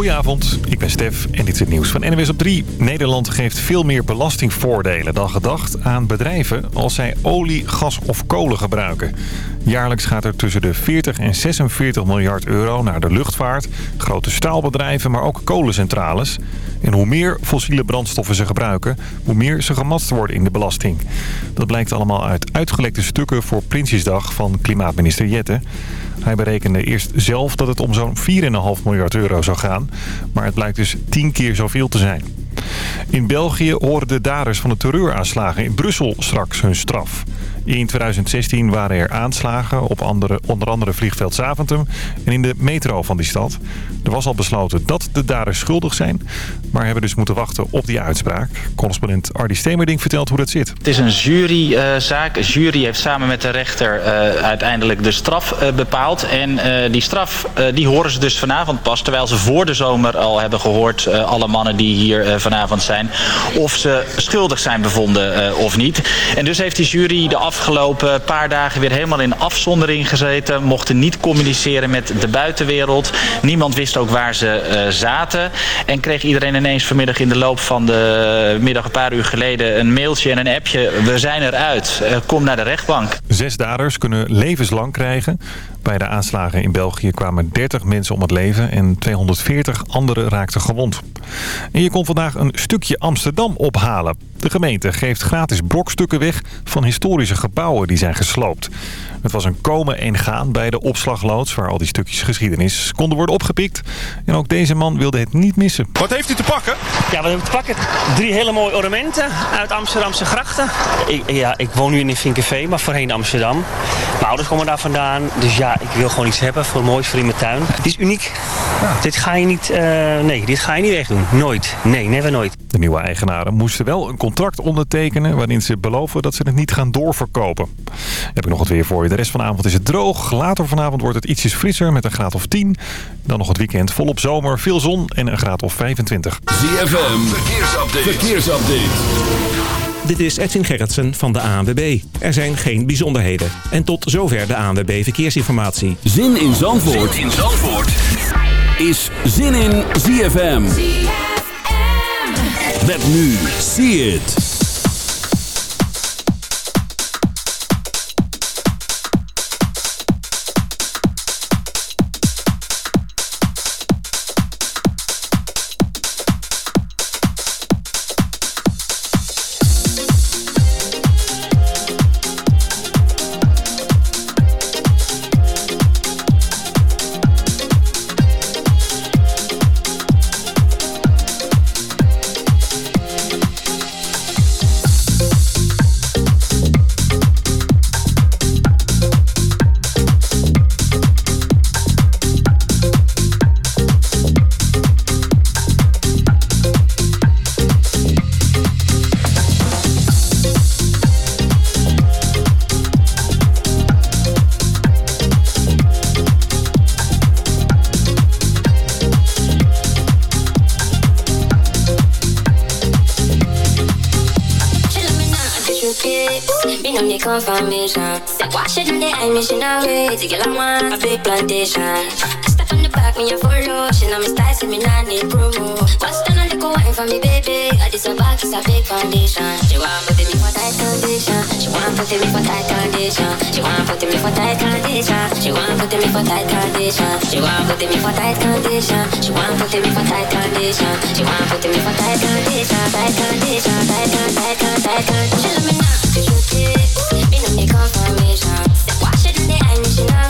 Goedenavond, ik ben Stef en dit is het nieuws van NWS op 3. Nederland geeft veel meer belastingvoordelen dan gedacht aan bedrijven als zij olie, gas of kolen gebruiken. Jaarlijks gaat er tussen de 40 en 46 miljard euro naar de luchtvaart, grote staalbedrijven, maar ook kolencentrales. En hoe meer fossiele brandstoffen ze gebruiken, hoe meer ze gematst worden in de belasting. Dat blijkt allemaal uit uitgelekte stukken voor Prinsjesdag van klimaatminister Jette. Hij berekende eerst zelf dat het om zo'n 4,5 miljard euro zou gaan. Maar het blijkt dus 10 keer zoveel te zijn. In België horen de daders van de terreuraanslagen in Brussel straks hun straf. In 2016 waren er aanslagen op andere, onder andere vliegveld Zaventem en in de metro van die stad. Er was al besloten dat de daders schuldig zijn, maar hebben dus moeten wachten op die uitspraak. Correspondent Ardi Stemerding vertelt hoe dat zit. Het is een juryzaak. Een jury heeft samen met de rechter uh, uiteindelijk de straf uh, bepaald. En uh, die straf die horen ze dus vanavond pas, terwijl ze voor de zomer al hebben gehoord, alle mannen die hier vanavond zijn, of ze schuldig zijn bevonden of niet. En dus heeft die jury de afgelopen paar dagen weer helemaal in afzondering gezeten. Mochten niet communiceren met de buitenwereld. Niemand wist ook waar ze uh, zaten. En kreeg iedereen ineens vanmiddag in de loop van de middag een paar uur geleden een mailtje en een appje. We zijn eruit. Uh, kom naar de rechtbank. Zes daders kunnen levenslang krijgen. Bij de aanslagen in België kwamen 30 mensen om het leven en 240 anderen raakten gewond. En je kon vandaag een stukje Amsterdam ophalen. De gemeente geeft gratis brokstukken weg van historische gebouwen die zijn gesloopt. Het was een komen en gaan bij de opslagloods waar al die stukjes geschiedenis konden worden opgepikt. En ook deze man wilde het niet missen. Wat heeft u te pakken? Ja, wat hebben we te pakken? Drie hele mooie ornamenten uit Amsterdamse grachten. Ik, ja, ik woon nu in Vinkenveen, maar voorheen Amsterdam. Mijn ouders komen daar vandaan, dus ja, ik wil gewoon iets hebben voor moois voor in mijn tuin. Dit is uniek. Ja. Dit ga je niet, uh, nee, dit ga je niet wegdoen. Nooit. Nee, never nooit. De nieuwe eigenaren moesten wel een contract ondertekenen waarin ze beloven dat ze het niet gaan doorverkopen. Heb ik nog wat weer voor je. De rest van de avond is het droog. Later vanavond wordt het ietsjes frisser met een graad of 10. Dan nog het weekend volop zomer, veel zon en een graad of 25. ZFM, verkeersupdate. verkeersupdate. Dit is Edwin Gerritsen van de ANWB. Er zijn geen bijzonderheden. En tot zover de ANWB Verkeersinformatie. Zin in Zandvoort, zin in Zandvoort. is Zin in ZFM. ZFM. Met nu, see it. Confirmation. Said wash it in the eye, mission away. To get on a big plantation. I step on the back, me a follow. She know me style, so me not promo. What's done a little wine for me, baby? I this a back, it's a big foundation. She want put me for tight condition. She want put me for tight condition. She want put me for tight condition. She want put me for tight condition. She want put me for tight condition. She want put me for tight condition. She want put me for tight condition. Tight condition, tight condition, tight condition, tight condition. She let me know, cause you did. confirmation. Wash it in the end, she know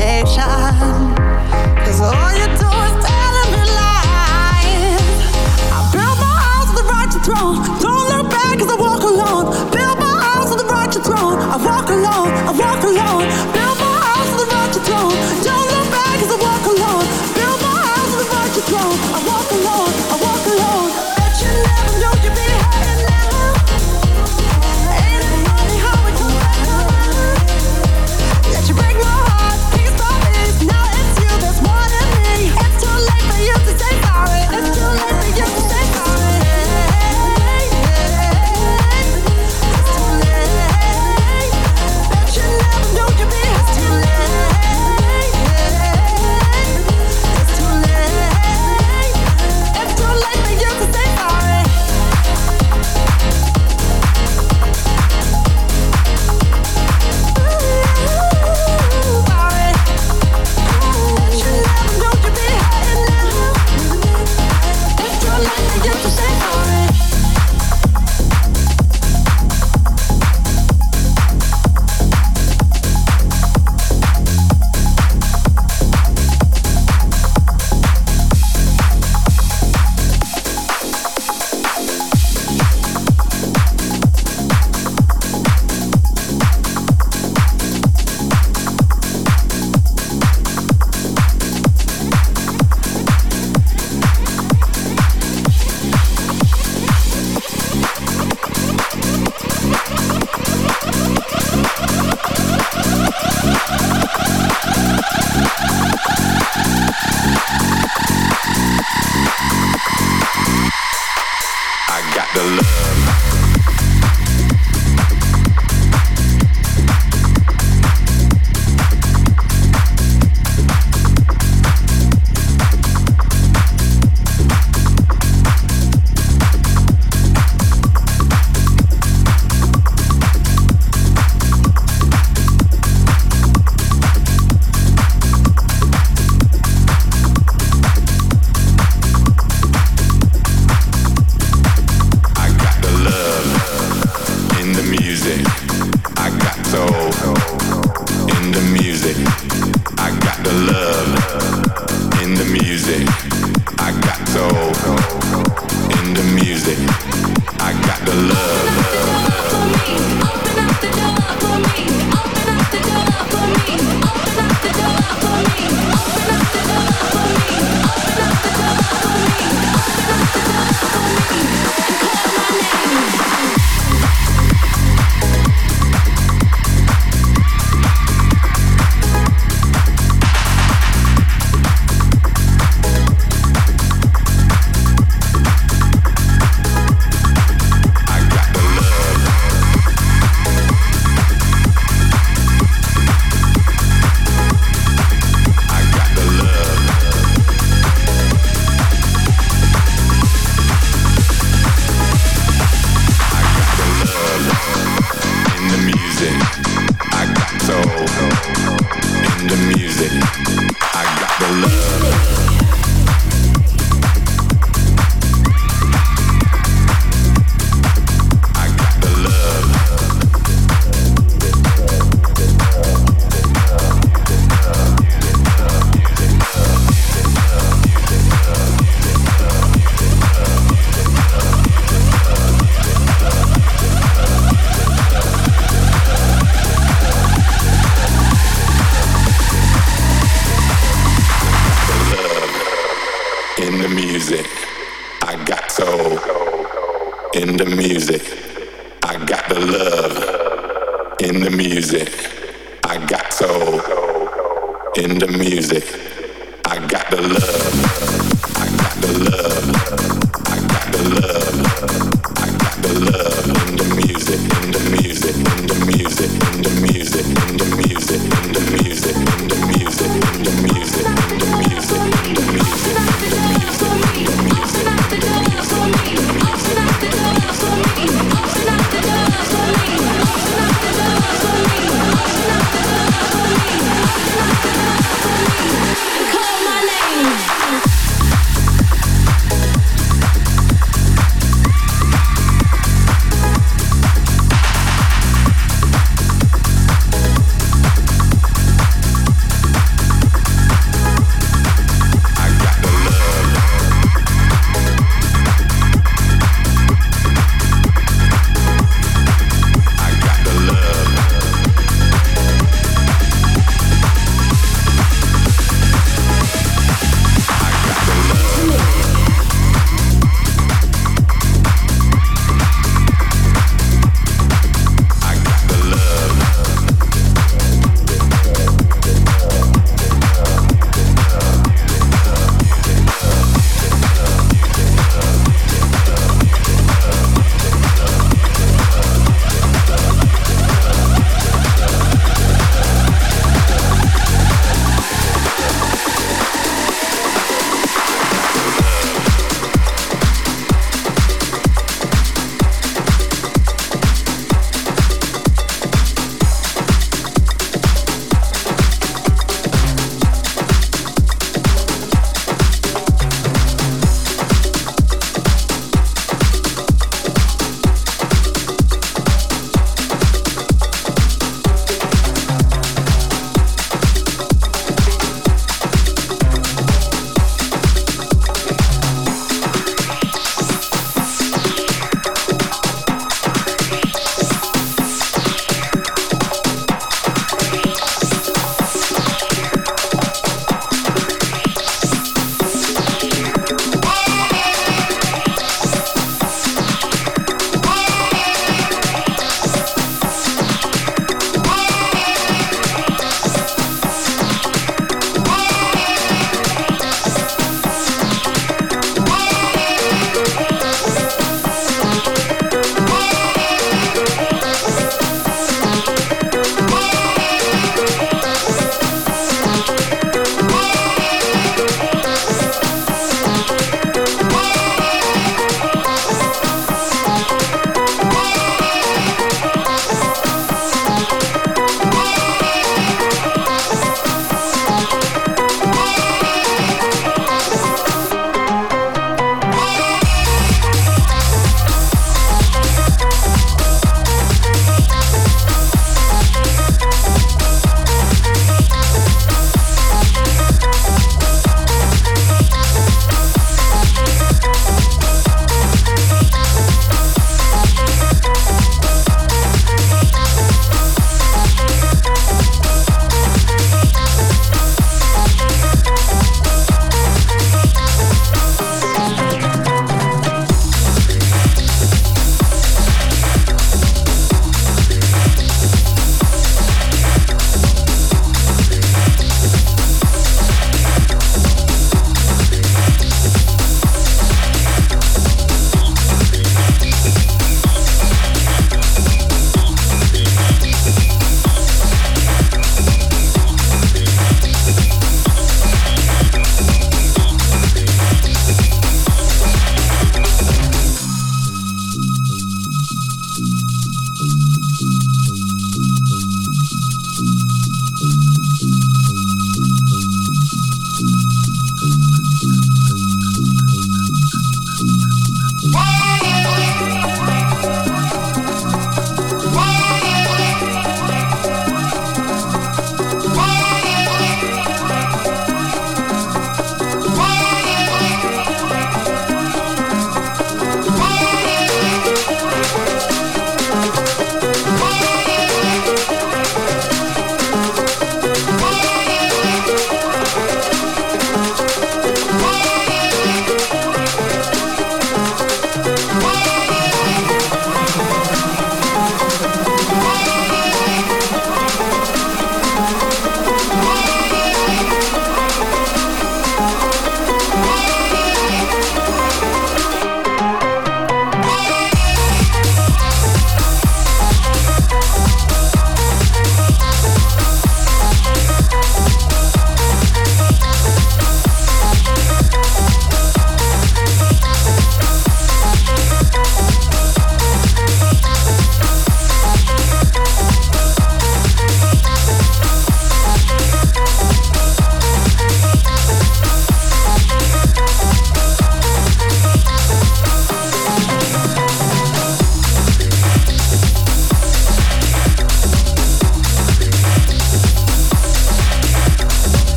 connection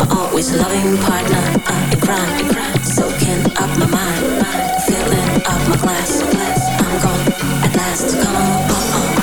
my always loving partner. I soaking up my mind, filling up my glass. I'm gone at last. Come on, oh, oh.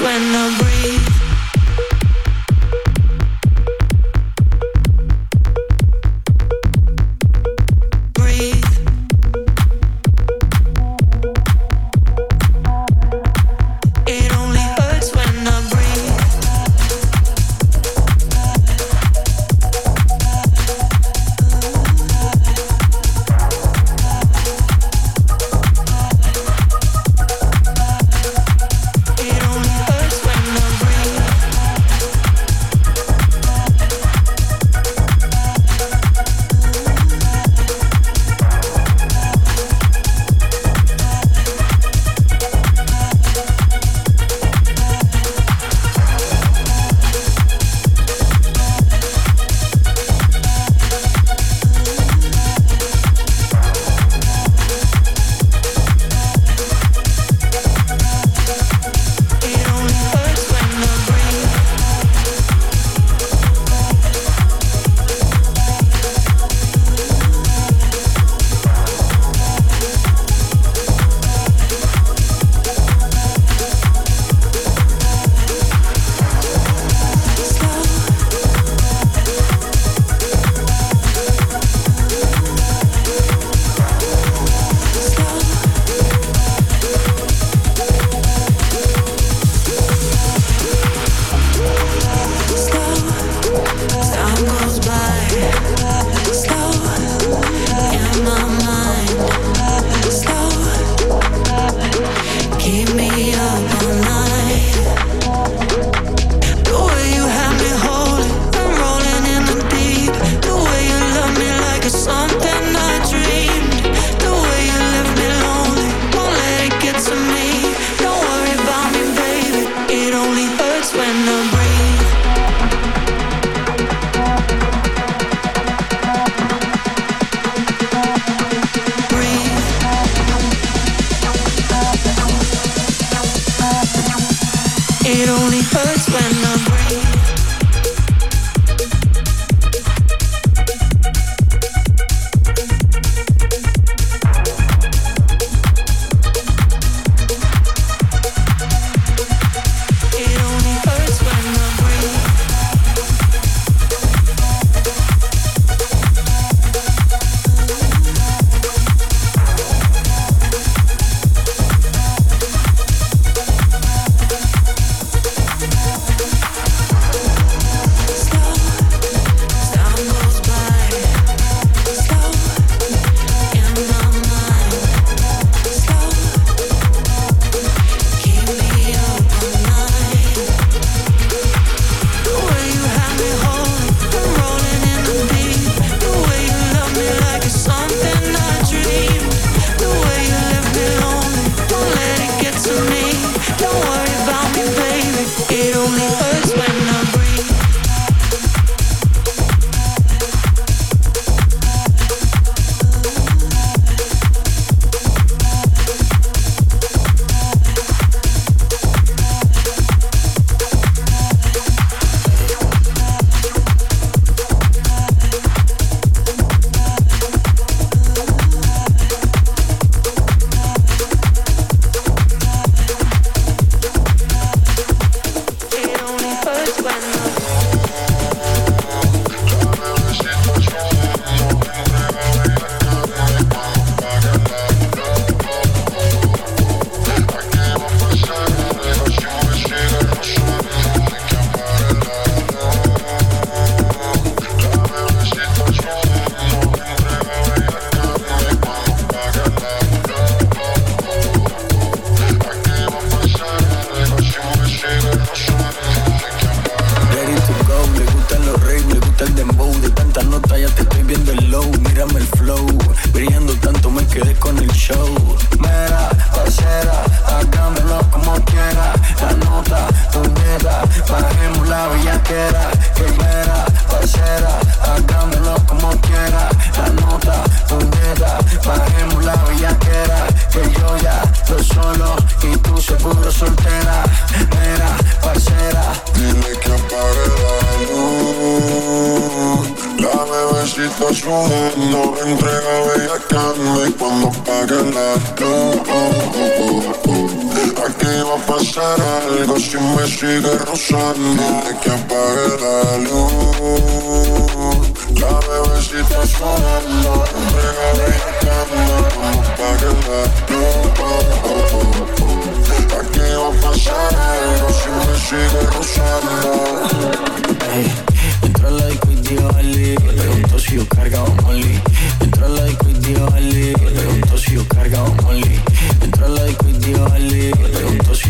when I'm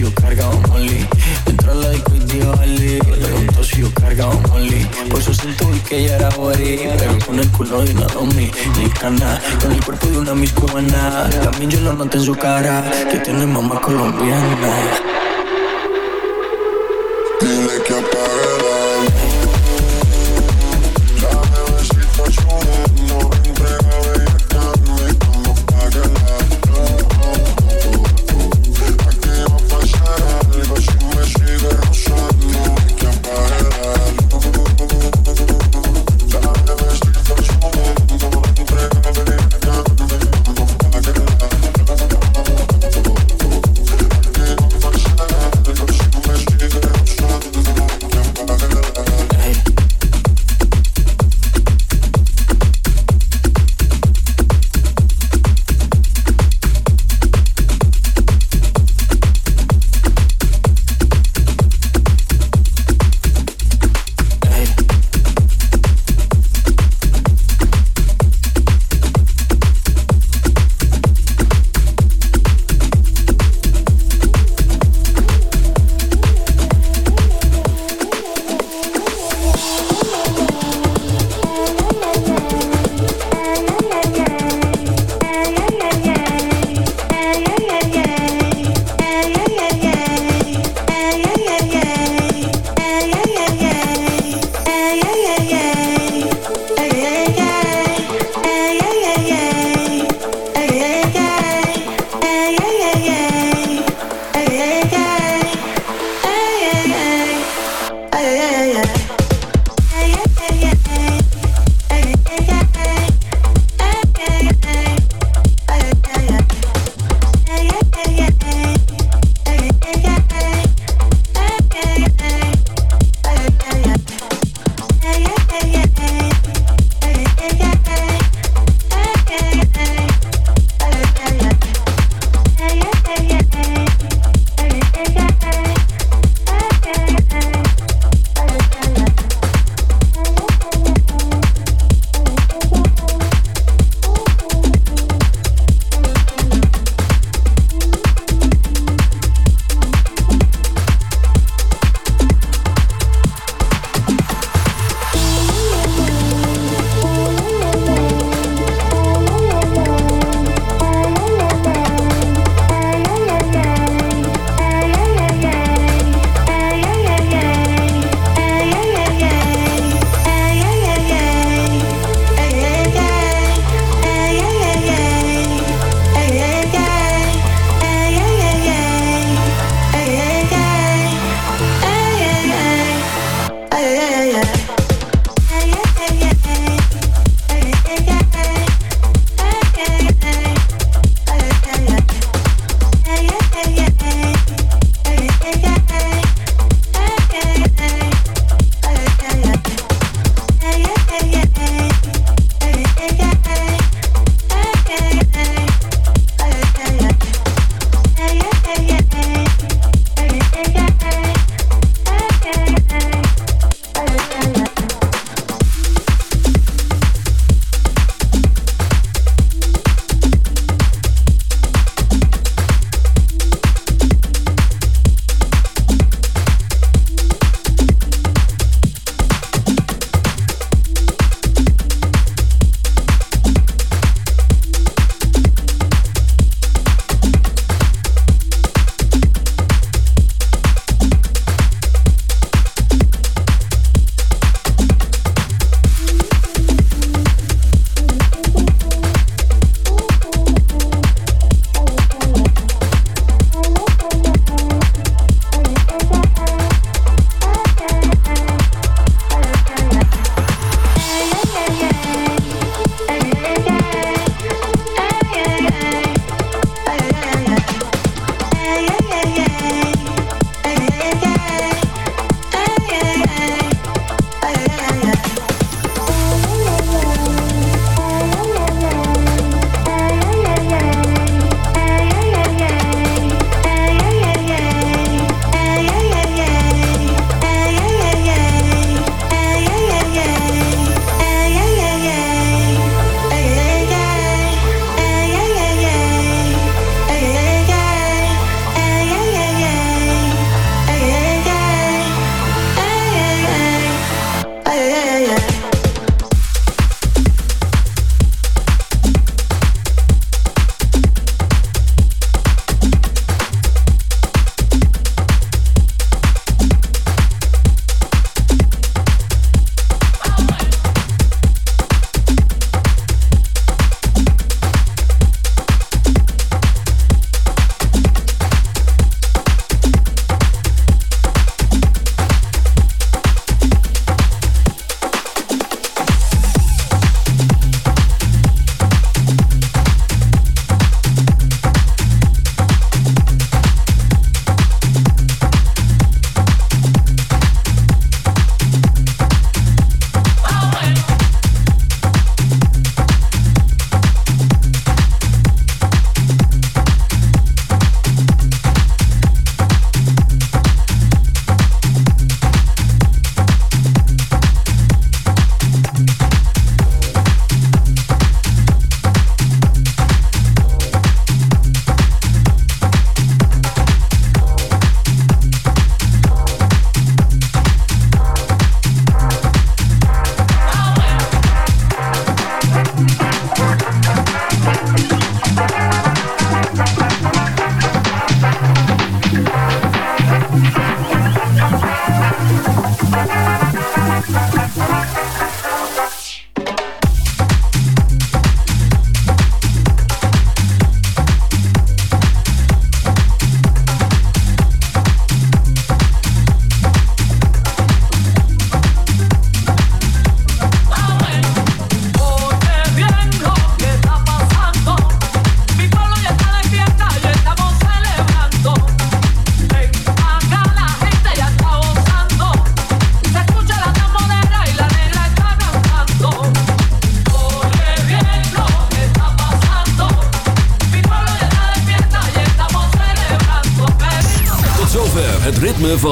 yo cargado molly. Entró a la disco y dijo Ali. Preguntó si yo cargaba molly. Por su cinto vi que ella era bori. Pero con el culo de una domi, ni cana. Con el cuerpo de una mis cubana. También yo lo noté en su cara. Que tiene mamá colombiana. Dile que apague